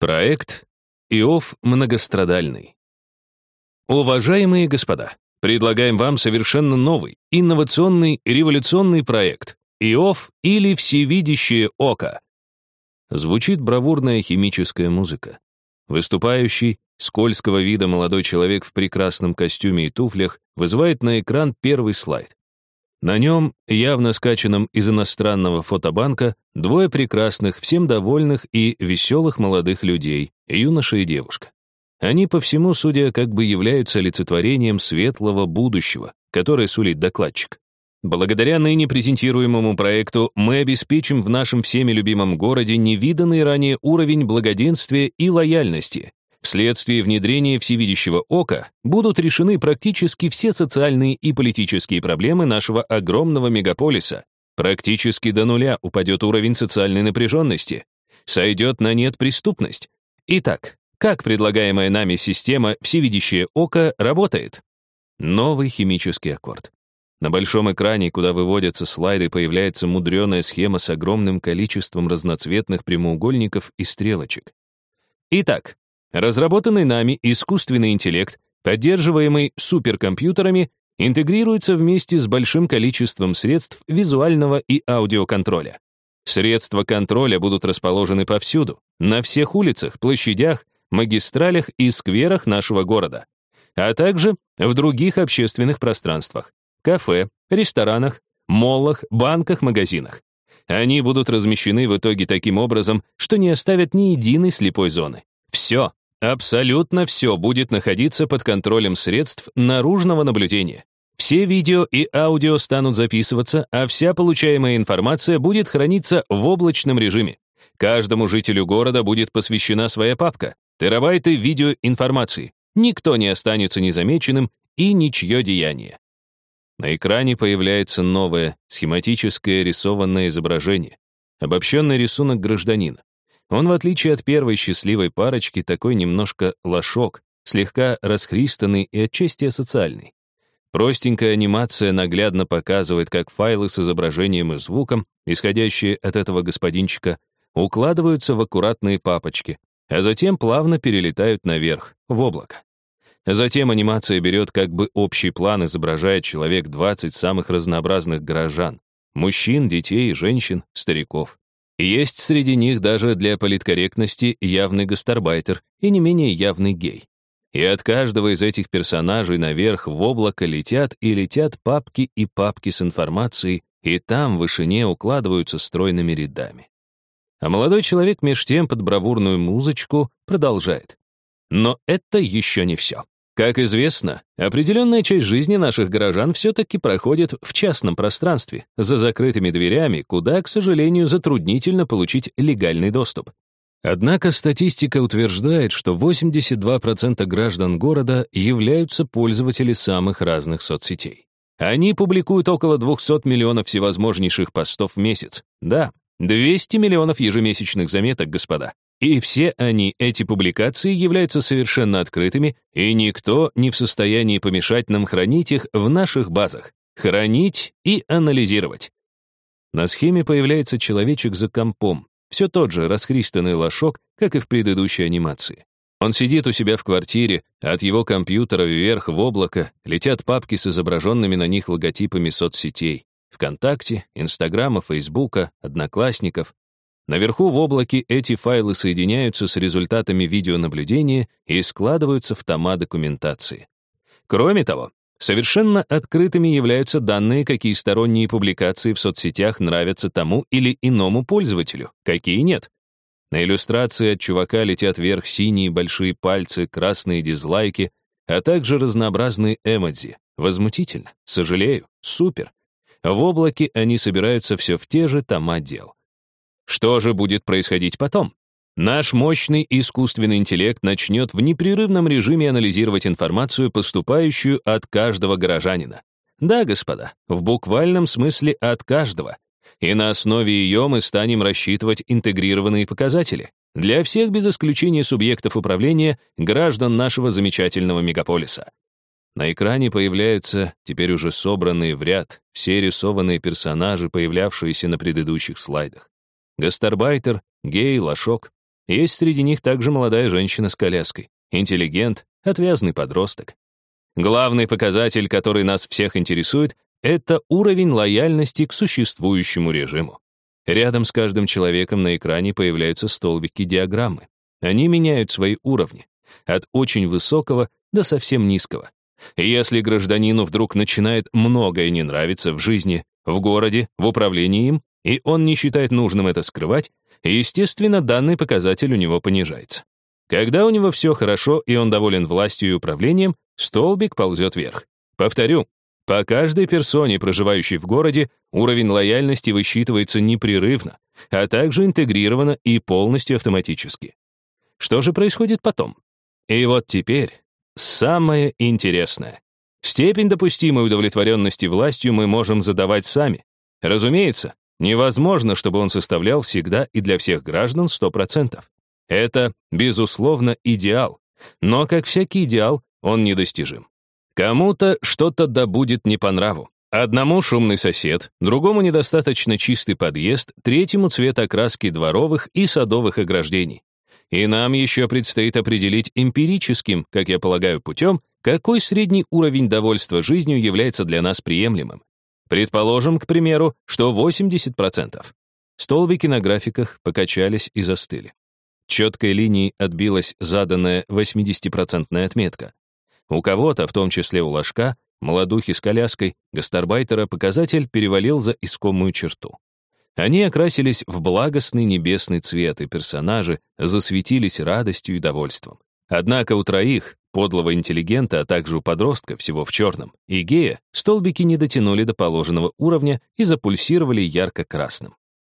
Проект Иов многострадальный. Уважаемые господа, предлагаем вам совершенно новый, инновационный, революционный проект Иов или Всевидящее Око. Звучит бравурная химическая музыка. Выступающий, скользкого вида молодой человек в прекрасном костюме и туфлях вызывает на экран первый слайд. На нем, явно скачанном из иностранного фотобанка, двое прекрасных, всем довольных и веселых молодых людей, юноша и девушка. Они по всему, судя, как бы являются олицетворением светлого будущего, которое сулит докладчик. Благодаря ныне презентируемому проекту мы обеспечим в нашем всеми любимом городе невиданный ранее уровень благоденствия и лояльности, Вследствие внедрения всевидящего ока будут решены практически все социальные и политические проблемы нашего огромного мегаполиса. Практически до нуля упадет уровень социальной напряженности. Сойдет на нет преступность. Итак, как предлагаемая нами система «Всевидящее око» работает? Новый химический аккорд. На большом экране, куда выводятся слайды, появляется мудреная схема с огромным количеством разноцветных прямоугольников и стрелочек. Итак, Разработанный нами искусственный интеллект, поддерживаемый суперкомпьютерами, интегрируется вместе с большим количеством средств визуального и аудиоконтроля. Средства контроля будут расположены повсюду, на всех улицах, площадях, магистралях и скверах нашего города, а также в других общественных пространствах, кафе, ресторанах, моллах, банках, магазинах. Они будут размещены в итоге таким образом, что не оставят ни единой слепой зоны. Все, Абсолютно все будет находиться под контролем средств наружного наблюдения. Все видео и аудио станут записываться, а вся получаемая информация будет храниться в облачном режиме. Каждому жителю города будет посвящена своя папка, терабайты видеоинформации. Никто не останется незамеченным и ничье деяние. На экране появляется новое, схематическое рисованное изображение, обобщенный рисунок гражданина. Он, в отличие от первой счастливой парочки, такой немножко лошок, слегка расхристанный и отчасти асоциальный. Простенькая анимация наглядно показывает, как файлы с изображением и звуком, исходящие от этого господинчика, укладываются в аккуратные папочки, а затем плавно перелетают наверх, в облако. Затем анимация берет как бы общий план, изображая человек 20 самых разнообразных горожан. Мужчин, детей, женщин, стариков. Есть среди них даже для политкорректности явный гастарбайтер и не менее явный гей. И от каждого из этих персонажей наверх в облако летят и летят папки и папки с информацией, и там в вышине укладываются стройными рядами. А молодой человек меж тем под бравурную музычку продолжает. Но это еще не все. Как известно, определенная часть жизни наших горожан все-таки проходит в частном пространстве, за закрытыми дверями, куда, к сожалению, затруднительно получить легальный доступ. Однако статистика утверждает, что 82% граждан города являются пользователи самых разных соцсетей. Они публикуют около 200 миллионов всевозможнейших постов в месяц. Да, 200 миллионов ежемесячных заметок, господа. И все они, эти публикации, являются совершенно открытыми, и никто не в состоянии помешать нам хранить их в наших базах, хранить и анализировать. На схеме появляется человечек за компом, все тот же расхристанный лошок, как и в предыдущей анимации. Он сидит у себя в квартире, от его компьютера вверх в облако летят папки с изображенными на них логотипами соцсетей. ВКонтакте, Инстаграма, Фейсбука, Одноклассников, Наверху в облаке эти файлы соединяются с результатами видеонаблюдения и складываются в тома документации. Кроме того, совершенно открытыми являются данные, какие сторонние публикации в соцсетях нравятся тому или иному пользователю, какие нет. На иллюстрации от чувака летят вверх синие большие пальцы, красные дизлайки, а также разнообразные эмодзи. Возмутительно, сожалею, супер. В облаке они собираются все в те же тома дел. Что же будет происходить потом? Наш мощный искусственный интеллект начнет в непрерывном режиме анализировать информацию, поступающую от каждого горожанина. Да, господа, в буквальном смысле от каждого. И на основе ее мы станем рассчитывать интегрированные показатели для всех без исключения субъектов управления граждан нашего замечательного мегаполиса. На экране появляются, теперь уже собранные в ряд, все рисованные персонажи, появлявшиеся на предыдущих слайдах. Гастарбайтер, гей, лошок. есть среди них также молодая женщина с коляской, интеллигент, отвязный подросток. Главный показатель, который нас всех интересует, это уровень лояльности к существующему режиму. Рядом с каждым человеком на экране появляются столбики диаграммы. Они меняют свои уровни, от очень высокого до совсем низкого. И если гражданину вдруг начинает многое не нравиться в жизни, в городе, в управлении им, и он не считает нужным это скрывать, естественно, данный показатель у него понижается. Когда у него все хорошо и он доволен властью и управлением, столбик ползет вверх. Повторю, по каждой персоне, проживающей в городе, уровень лояльности высчитывается непрерывно, а также интегрировано и полностью автоматически. Что же происходит потом? И вот теперь самое интересное. Степень допустимой удовлетворенности властью мы можем задавать сами. Разумеется, невозможно, чтобы он составлял всегда и для всех граждан 100%. Это, безусловно, идеал. Но, как всякий идеал, он недостижим. Кому-то что-то да будет не по нраву. Одному шумный сосед, другому недостаточно чистый подъезд, третьему цвет окраски дворовых и садовых ограждений. И нам еще предстоит определить эмпирическим, как я полагаю, путем, какой средний уровень довольства жизнью является для нас приемлемым. Предположим, к примеру, что 80%. Столбики на графиках покачались и застыли. Четкой линией отбилась заданная 80-процентная отметка. У кого-то, в том числе у ложка, молодухи с коляской, гастарбайтера, показатель перевалил за искомую черту. Они окрасились в благостный небесный цвет, и персонажи засветились радостью и довольством. Однако у троих, подлого интеллигента, а также у подростка, всего в черном, и гея, столбики не дотянули до положенного уровня и запульсировали ярко-красным.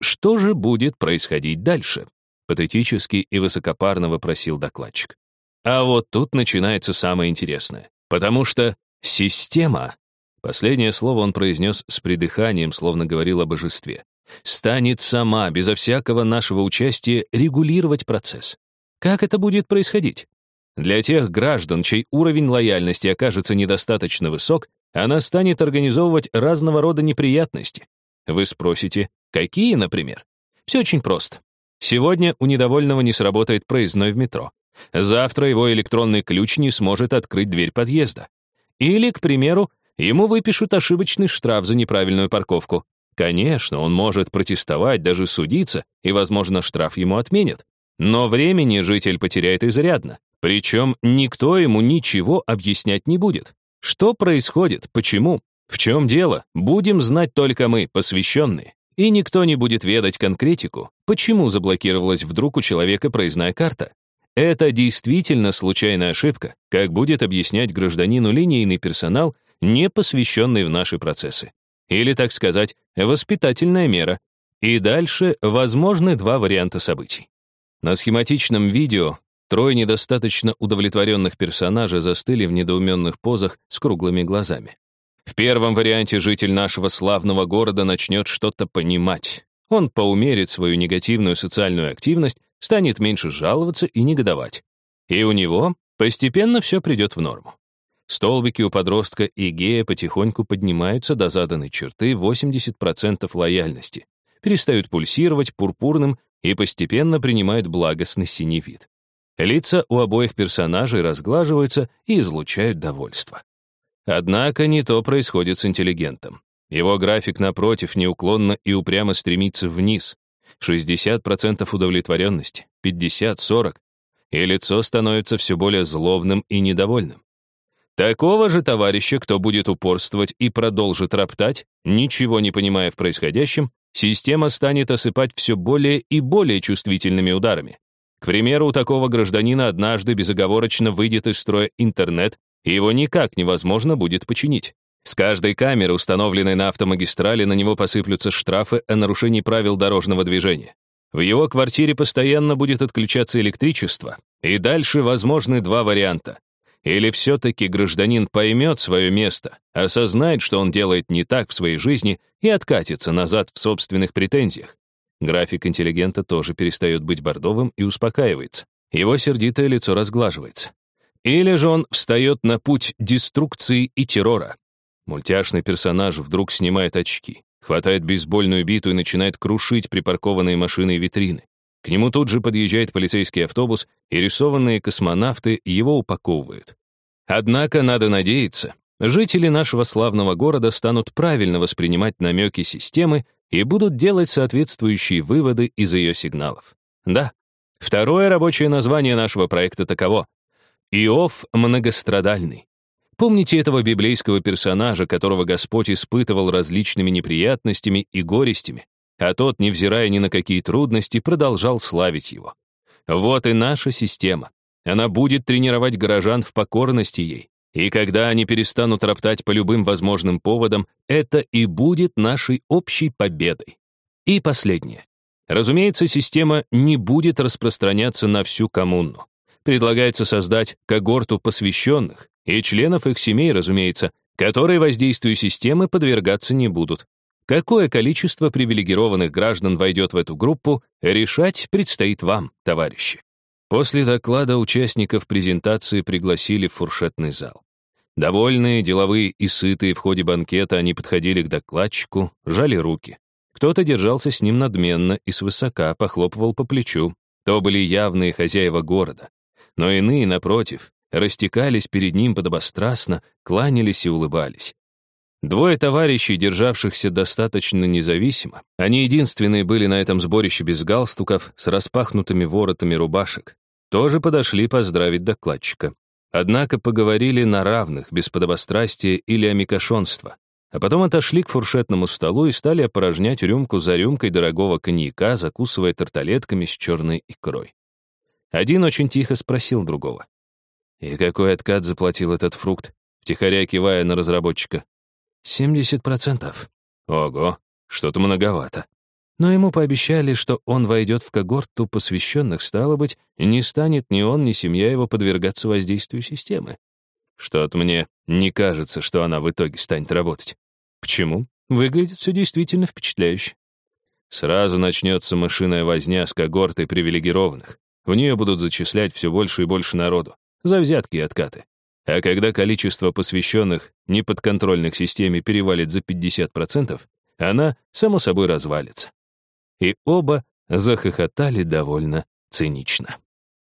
Что же будет происходить дальше? Патетически и высокопарно вопросил докладчик. А вот тут начинается самое интересное. Потому что система, последнее слово он произнес с придыханием, словно говорил о божестве, станет сама, безо всякого нашего участия, регулировать процесс. Как это будет происходить? Для тех граждан, чей уровень лояльности окажется недостаточно высок, она станет организовывать разного рода неприятности. Вы спросите, какие, например? Все очень просто. Сегодня у недовольного не сработает проездной в метро. Завтра его электронный ключ не сможет открыть дверь подъезда. Или, к примеру, ему выпишут ошибочный штраф за неправильную парковку. Конечно, он может протестовать, даже судиться, и, возможно, штраф ему отменят. Но времени житель потеряет изрядно. Причем никто ему ничего объяснять не будет. Что происходит? Почему? В чем дело? Будем знать только мы, посвященные. И никто не будет ведать конкретику, почему заблокировалась вдруг у человека проездная карта. Это действительно случайная ошибка, как будет объяснять гражданину линейный персонал, не посвященный в наши процессы. Или, так сказать, воспитательная мера. И дальше возможны два варианта событий. На схематичном видео трое недостаточно удовлетворенных персонажей застыли в недоуменных позах с круглыми глазами. В первом варианте житель нашего славного города начнет что-то понимать. Он поумерит свою негативную социальную активность, станет меньше жаловаться и негодовать. И у него постепенно все придет в норму. Столбики у подростка и гея потихоньку поднимаются до заданной черты 80% лояльности, перестают пульсировать пурпурным и постепенно принимают благостный синий вид. Лица у обоих персонажей разглаживаются и излучают довольство. Однако не то происходит с интеллигентом. Его график, напротив, неуклонно и упрямо стремится вниз. 60% удовлетворенности, 50-40, и лицо становится все более злобным и недовольным. Такого же товарища, кто будет упорствовать и продолжит роптать, ничего не понимая в происходящем, система станет осыпать все более и более чувствительными ударами. К примеру, у такого гражданина однажды безоговорочно выйдет из строя интернет, и его никак невозможно будет починить. С каждой камеры, установленной на автомагистрали, на него посыплются штрафы о нарушении правил дорожного движения. В его квартире постоянно будет отключаться электричество, и дальше возможны два варианта. Или все-таки гражданин поймет свое место, осознает, что он делает не так в своей жизни и откатится назад в собственных претензиях. График интеллигента тоже перестает быть бордовым и успокаивается. Его сердитое лицо разглаживается. Или же он встает на путь деструкции и террора. Мультяшный персонаж вдруг снимает очки, хватает бейсбольную биту и начинает крушить припаркованные машины и витрины. К нему тут же подъезжает полицейский автобус, и рисованные космонавты его упаковывают. Однако, надо надеяться, жители нашего славного города станут правильно воспринимать намеки системы и будут делать соответствующие выводы из ее сигналов. Да, второе рабочее название нашего проекта таково. Иов многострадальный. Помните этого библейского персонажа, которого Господь испытывал различными неприятностями и горестями, а тот, невзирая ни на какие трудности, продолжал славить его. Вот и наша система. Она будет тренировать горожан в покорности ей. И когда они перестанут роптать по любым возможным поводам, это и будет нашей общей победой. И последнее. Разумеется, система не будет распространяться на всю коммуну. Предлагается создать когорту посвященных и членов их семей, разумеется, которые воздействию системы подвергаться не будут. Какое количество привилегированных граждан войдет в эту группу, решать предстоит вам, товарищи. После доклада участников презентации пригласили в фуршетный зал. Довольные, деловые и сытые в ходе банкета они подходили к докладчику, жали руки. Кто-то держался с ним надменно и свысока похлопывал по плечу. То были явные хозяева города. Но иные, напротив, растекались перед ним подобострастно, кланялись и улыбались. Двое товарищей, державшихся достаточно независимо, они единственные были на этом сборище без галстуков, с распахнутыми воротами рубашек тоже подошли поздравить докладчика. Однако поговорили на равных, без подобострастия или амикошонства. А потом отошли к фуршетному столу и стали опорожнять рюмку за рюмкой дорогого коньяка, закусывая тарталетками с черной икрой. Один очень тихо спросил другого. «И какой откат заплатил этот фрукт?» втихаря кивая на разработчика. «Семьдесят процентов». «Ого, что-то многовато». Но ему пообещали, что он войдет в когорту посвященных, стало быть, не станет ни он, ни семья его подвергаться воздействию системы. Что-то мне не кажется, что она в итоге станет работать. Почему? Выглядит все действительно впечатляюще. Сразу начнется мышиная возня с когортой привилегированных. В нее будут зачислять все больше и больше народу. За взятки и откаты. А когда количество посвященных неподконтрольных системе перевалит за 50%, она, само собой, развалится и оба захохотали довольно цинично.